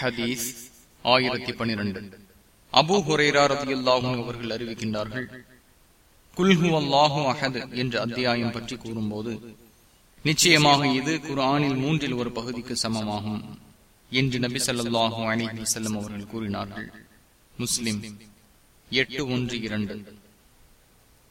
ஹதீஸ் ஆயிரத்தி பன்னிரண்டு. அபு ஹுரேரா அவர்கள் அறிவிக்கின்றார்கள் குல்ஹு அல்லாஹு அஹது என்ற அத்தியாயம் பற்றி கூறும்போது நிச்சயமாக இது குரானில் மூன்றில் ஒரு பகுதிக்கு சமமாகும் என்று நபி ஸல்லல்லாஹு அலைஹி வஸல்லம் அவர்கள் கூறினார்கள். முஸ்லிம் எட்டு ஒன்று இரண்டு.